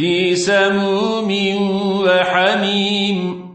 في سموم وحميم